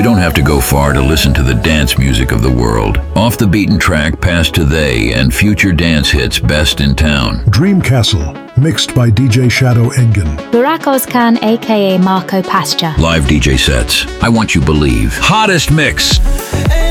You don't have to go far to listen to the dance music of the world. Off the beaten track, past to they and future dance hits best in town. Dream Castle, mixed by DJ Shadow Engen. Burak Özkan, aka Marco Pascha. Live DJ sets. I want you believe. Hottest mix. Magical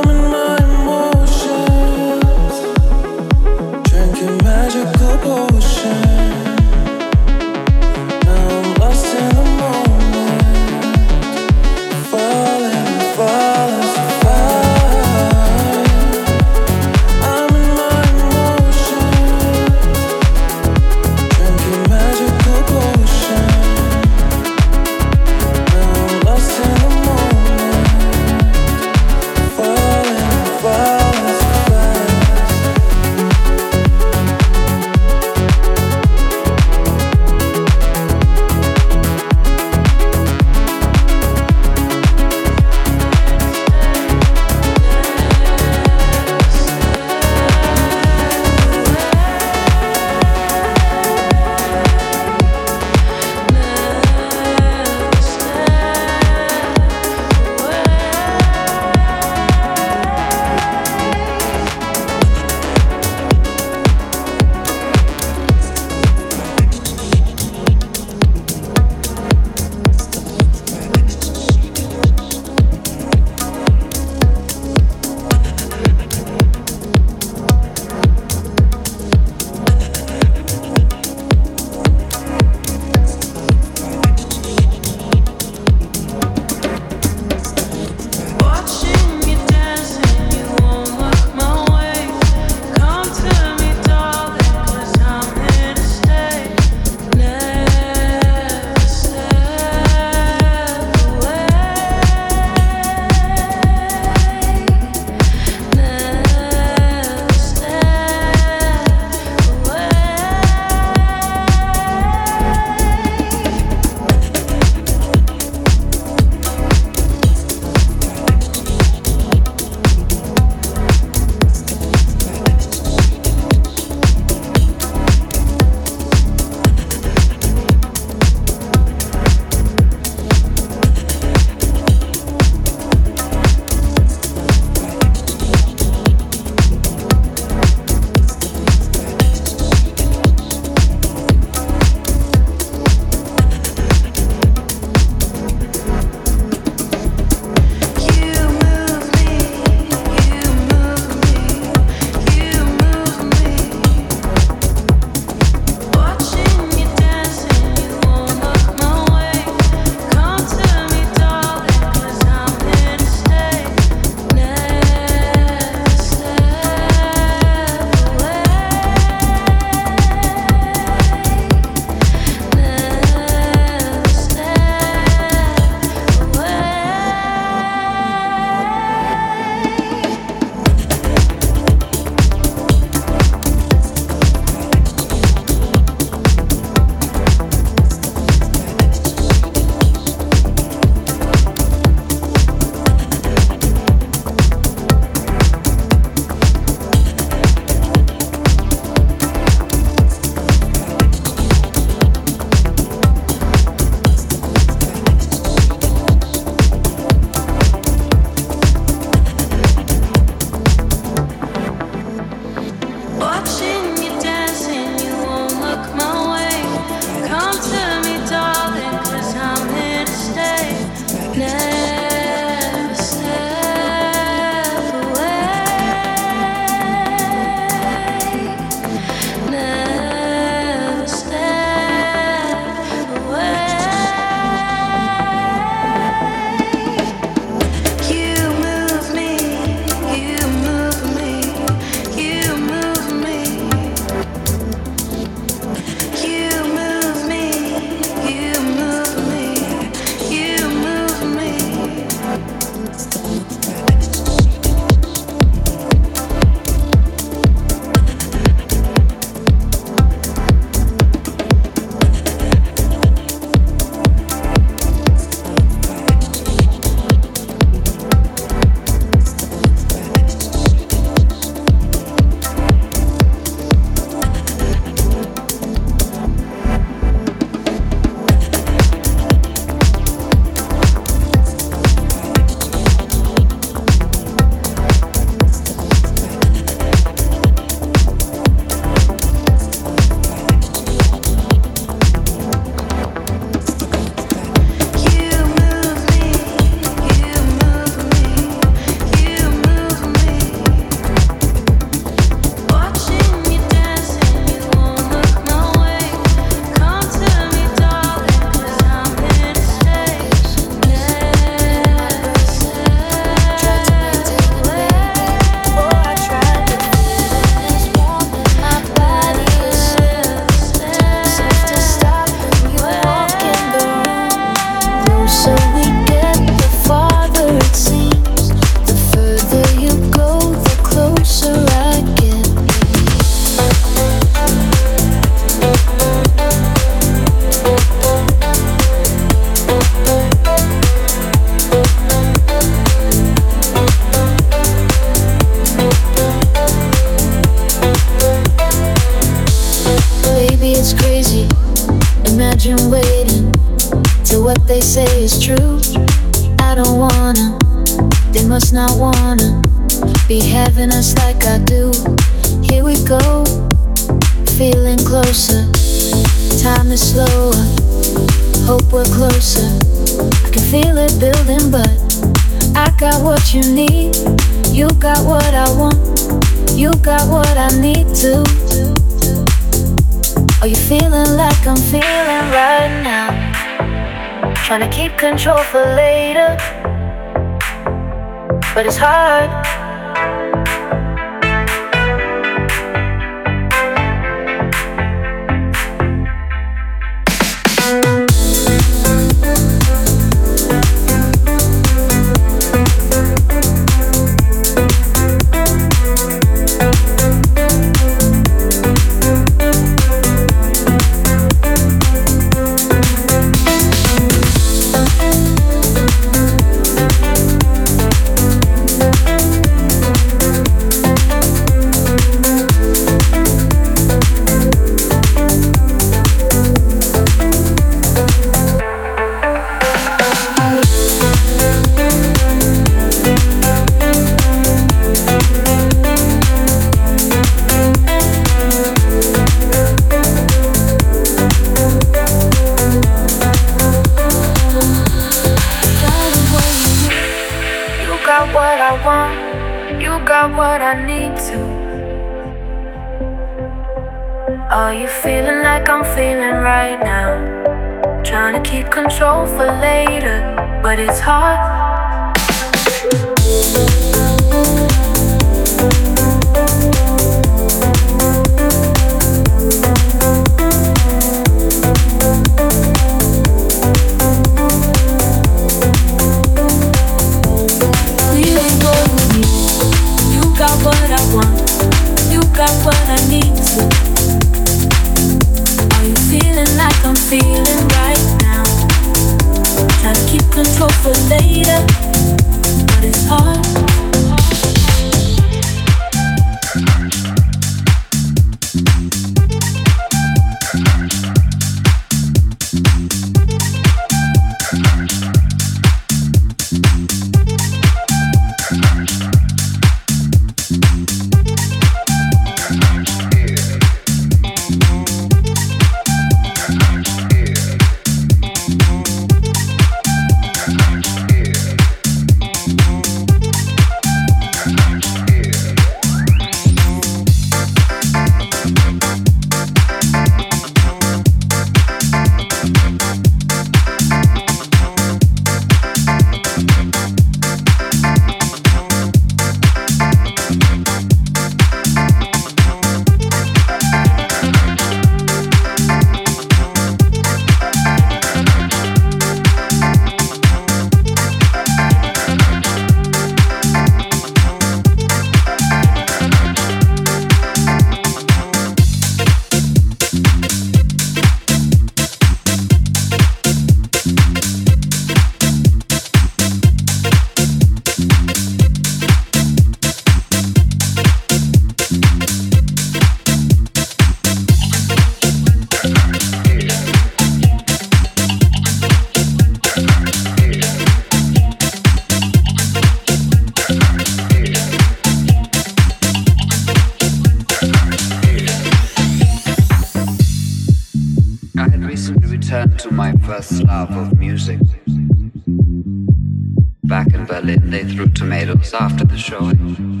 They threw tomatoes after the showing.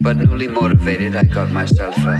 But newly motivated, I got myself a.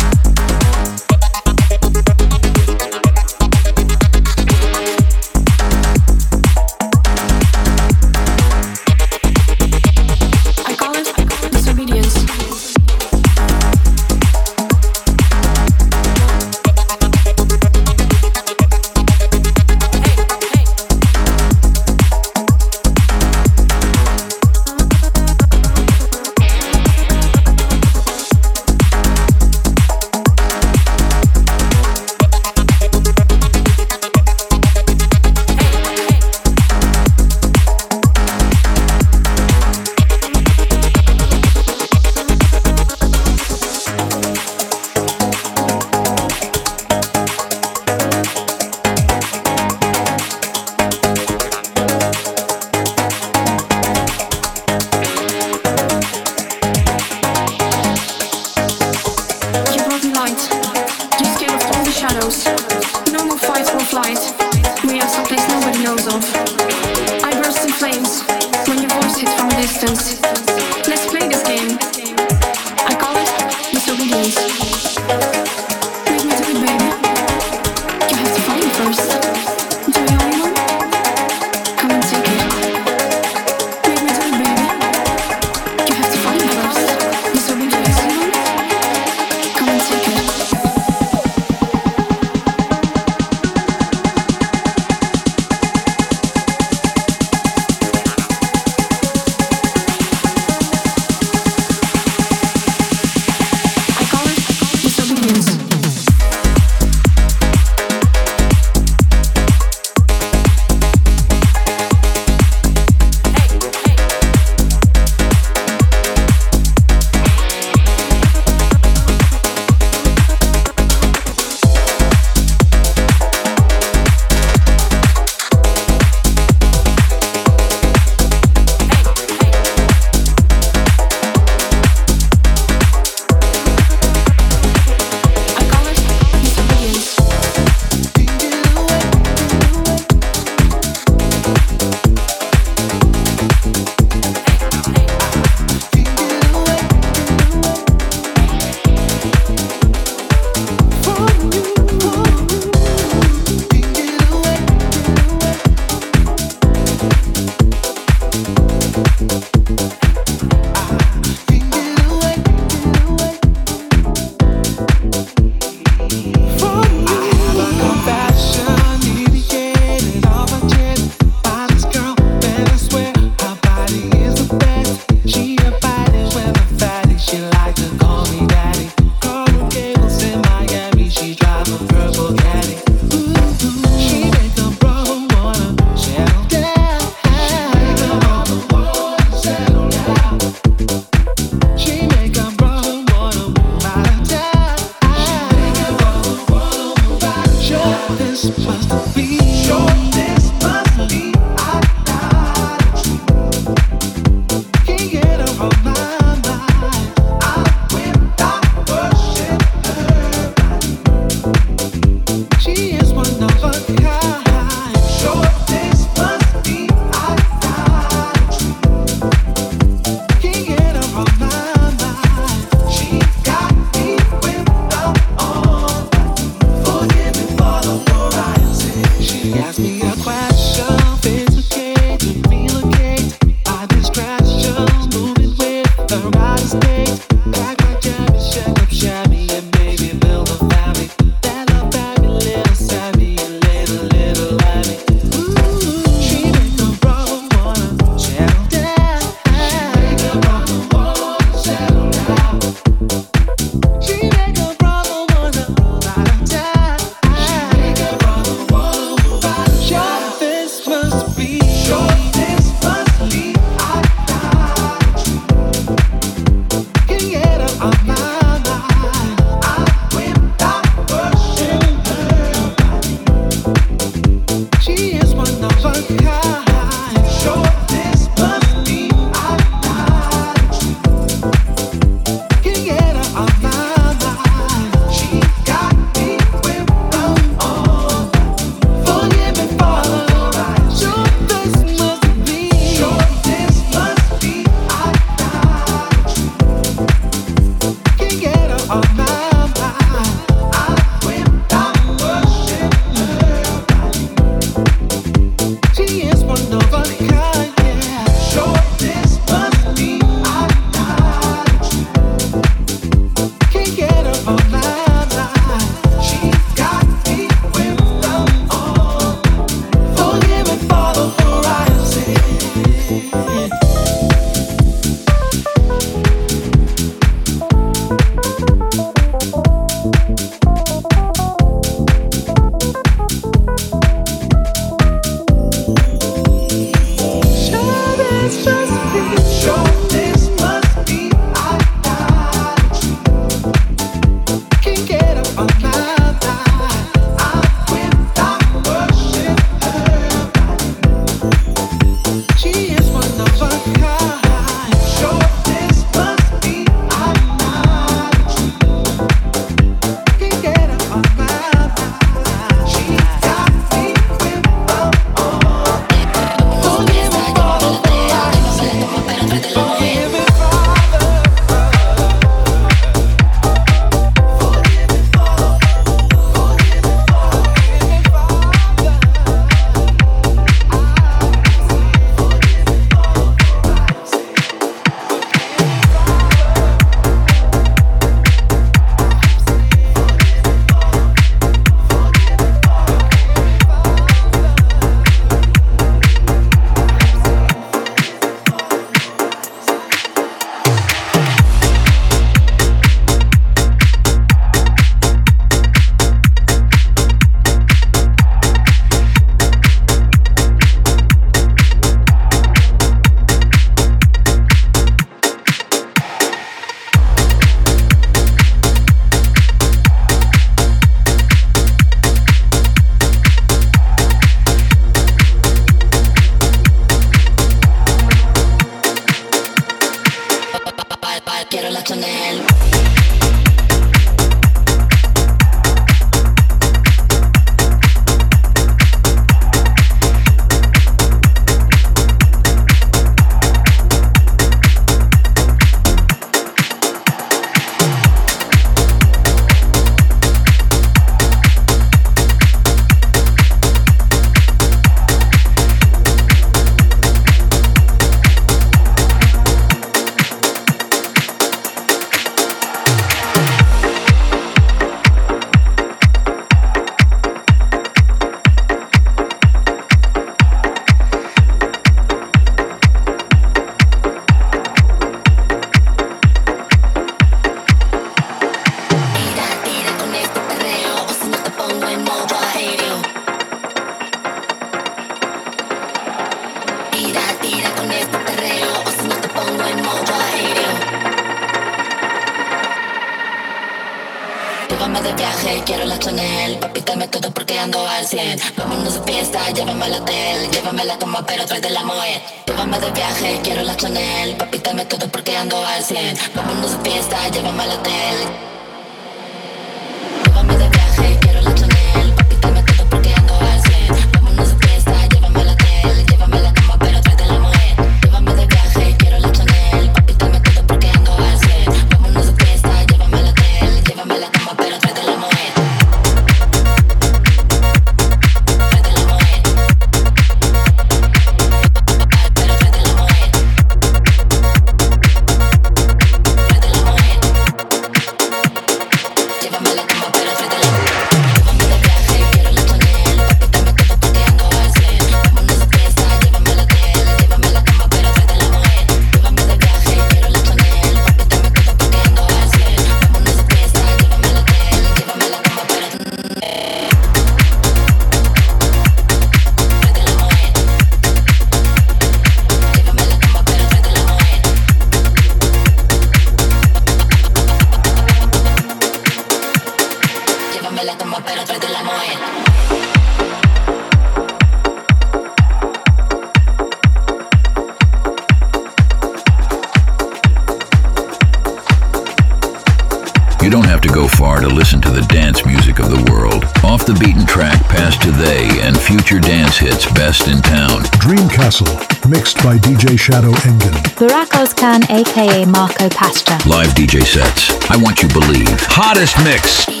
Shadow Engin. Burak Özkan, aka Marco Pascha. Live DJ sets. I want you believe. Hottest mix.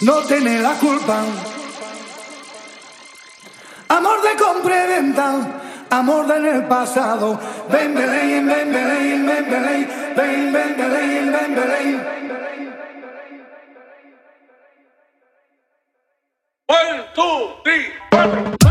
no tiene la culpa. Amor de compra y venta, amor del pasado. Ven, Belén, ven, Belén, ven, Belén, ven, ven, Belén, ven, Belén. One, two, three, cuatro.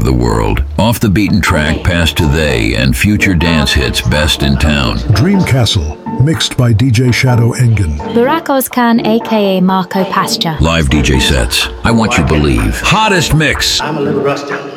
Of the world. Off the beaten track, past they and future dance hits best in town. Dream Castle, mixed by DJ Shadow Engen. Burak Özkan, aka Marco Pascha. Live DJ sets. I want you to believe. Hottest mix. I'm a little rusty.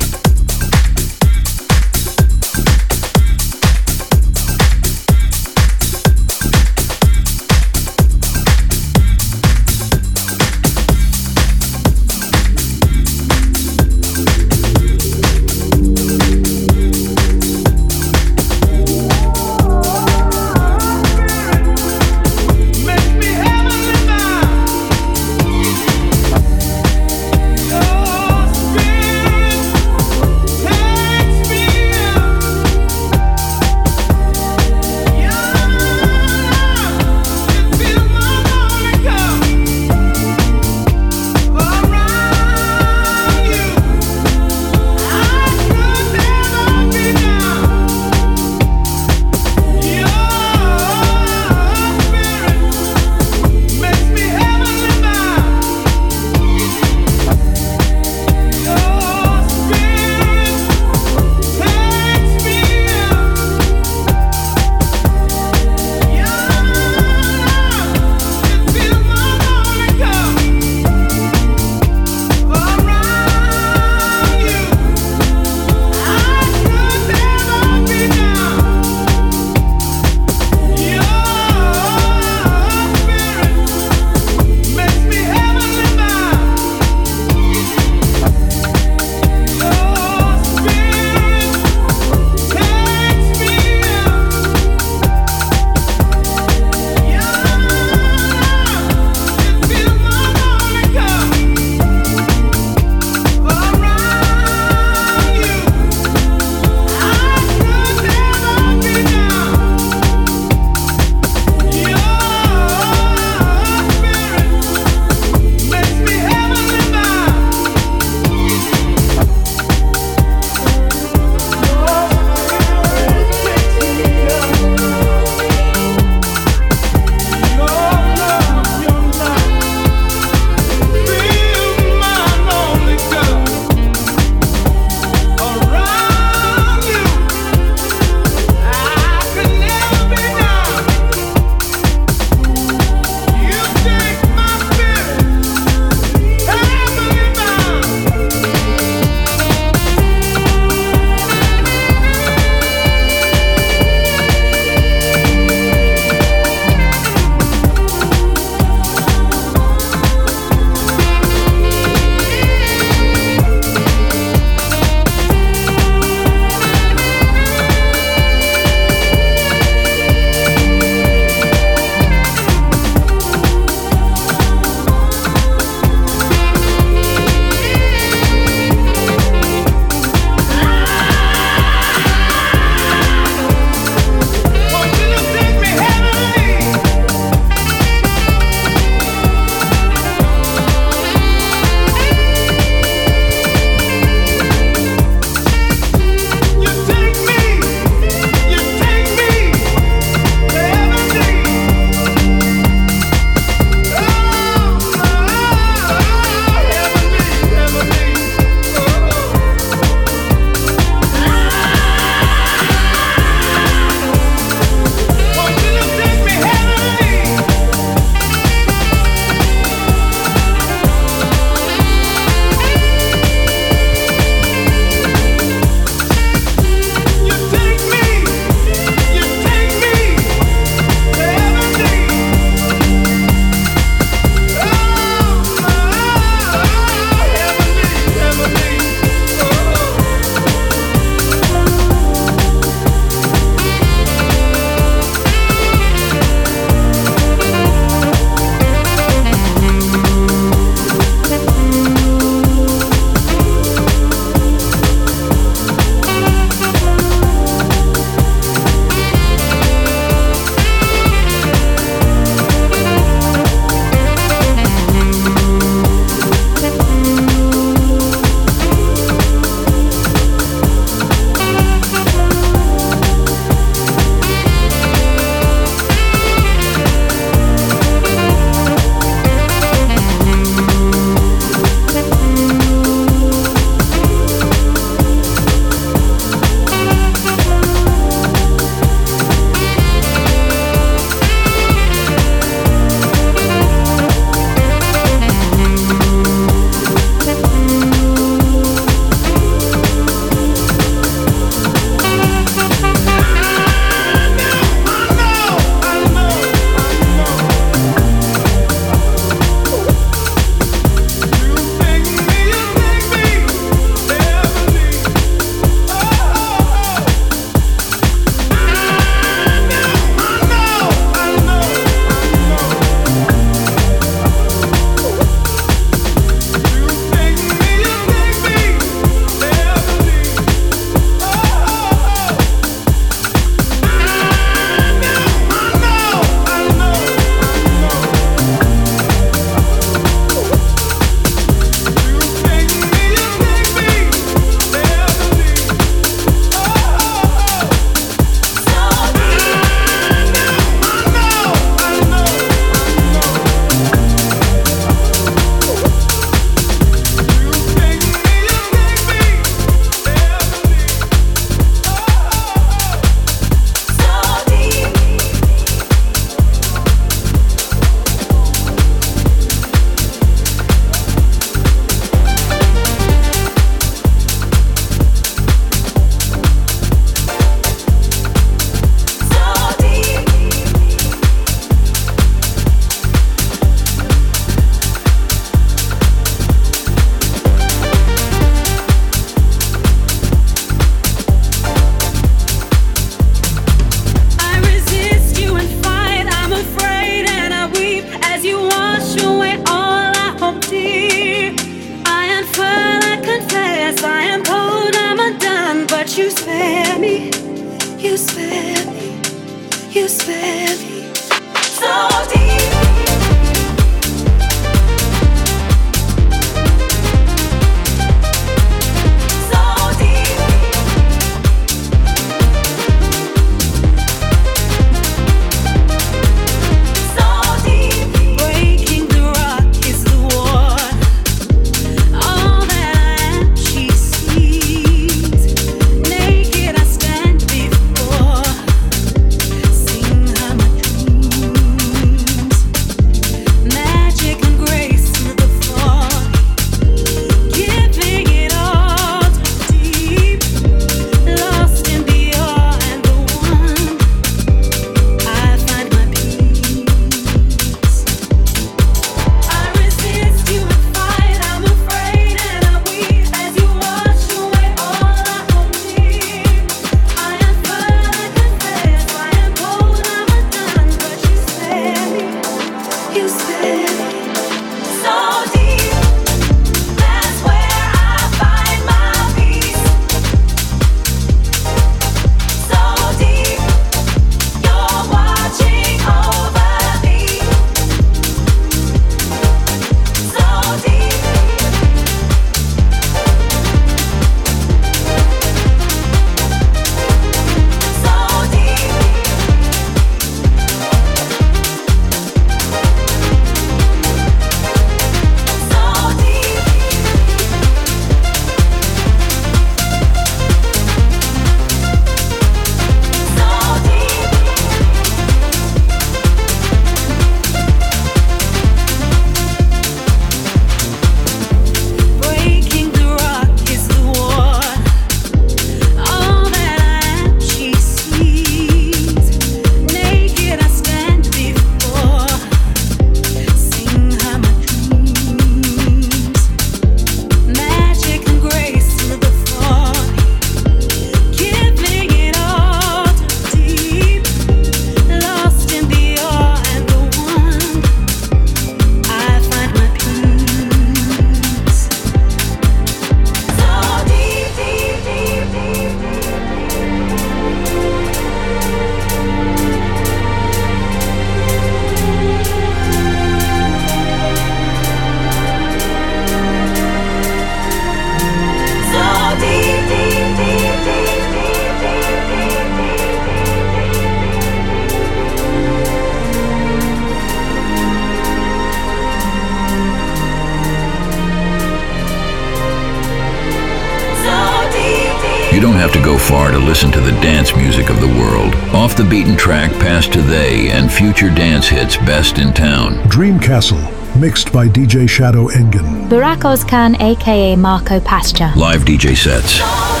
Listen to the dance music of the world. Off the beaten track, past today and future dance hits best in town. Dream Castle, mixed by DJ Shadow Engen. Burak Özkan, aka Marco Pascha. Live DJ sets.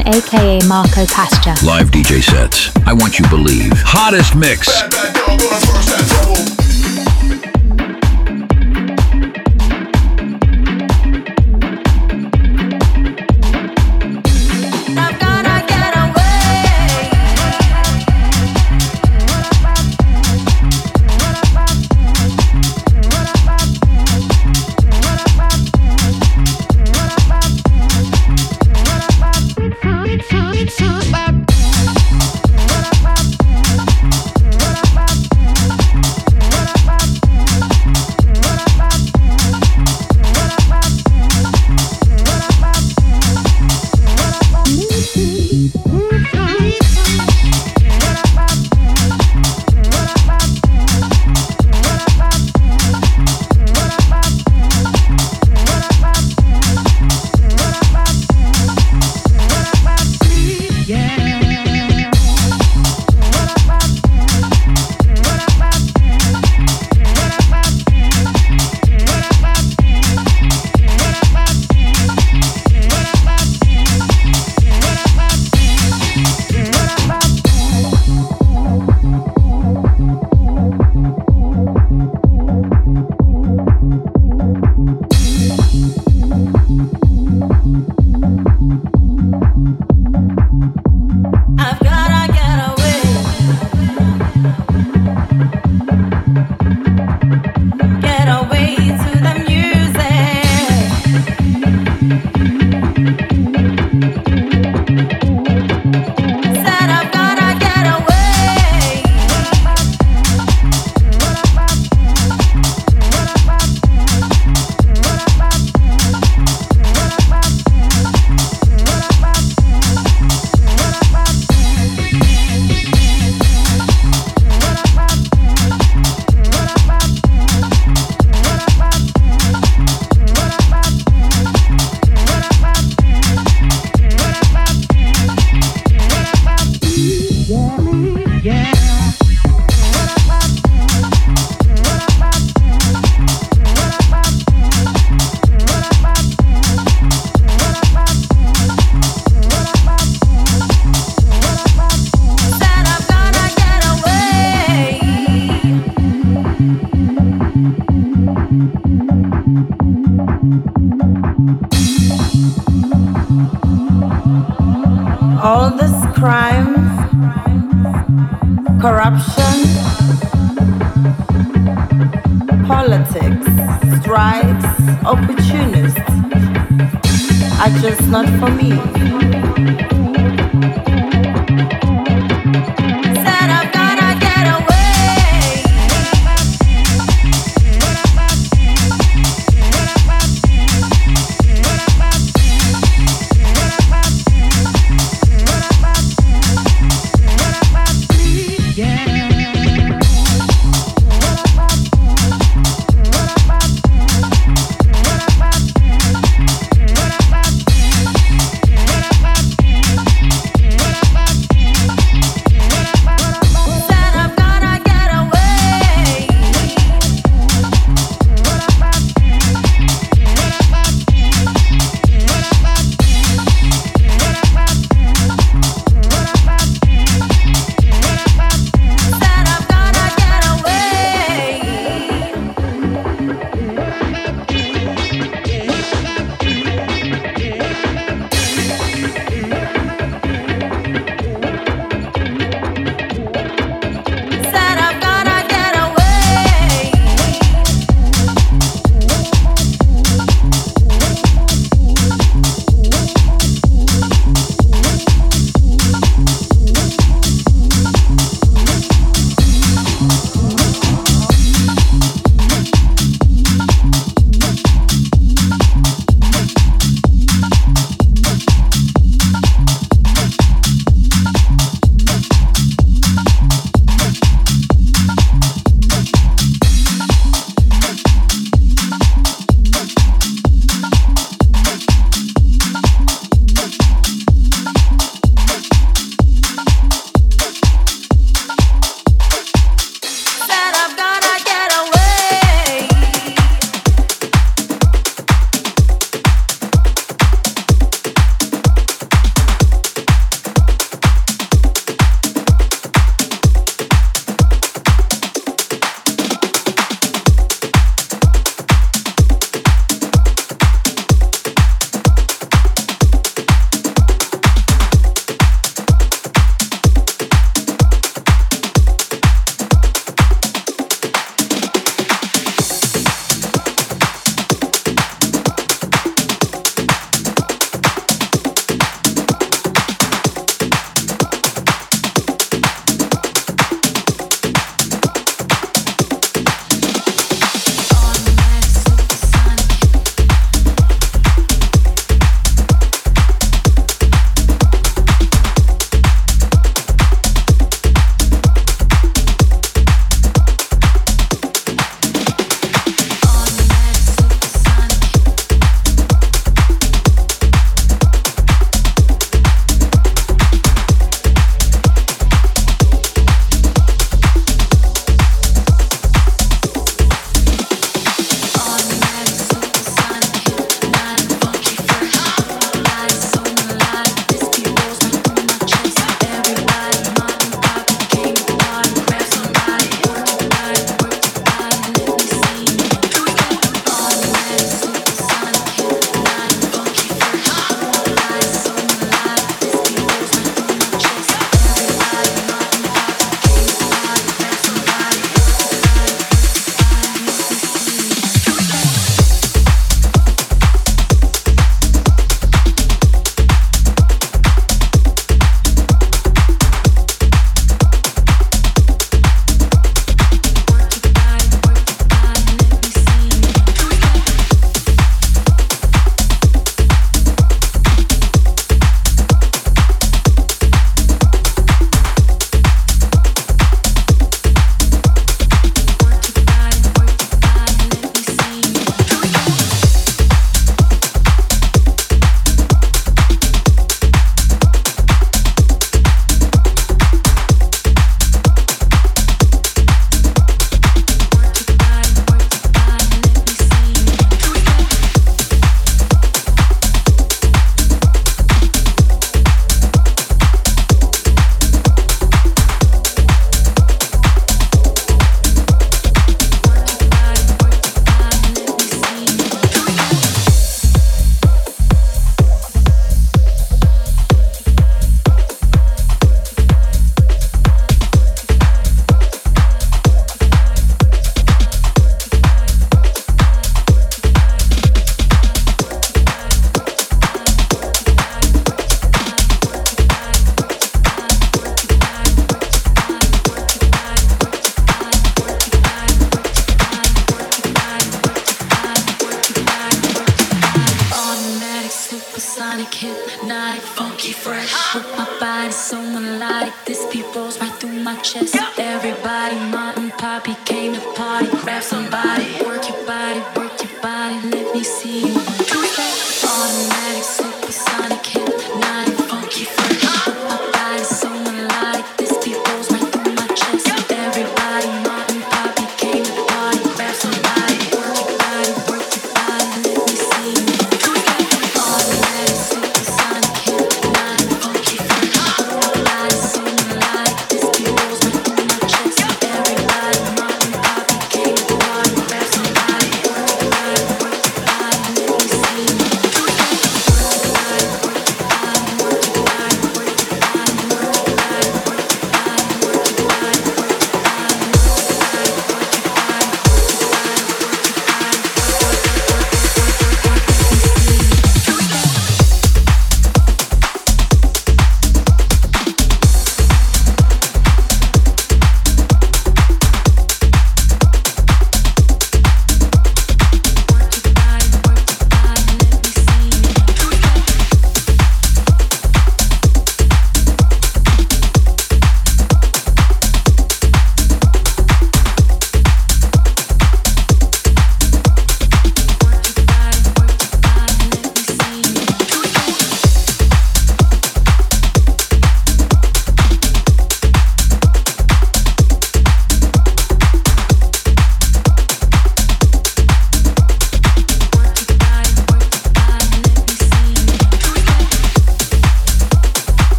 Aka Marco Pascha. Live DJ sets. I want you believe. Hottest mix. Bad, bad,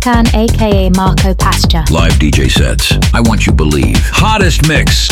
Mascan, aka Marco Pascha. Live DJ sets. I want you believe. Hottest mix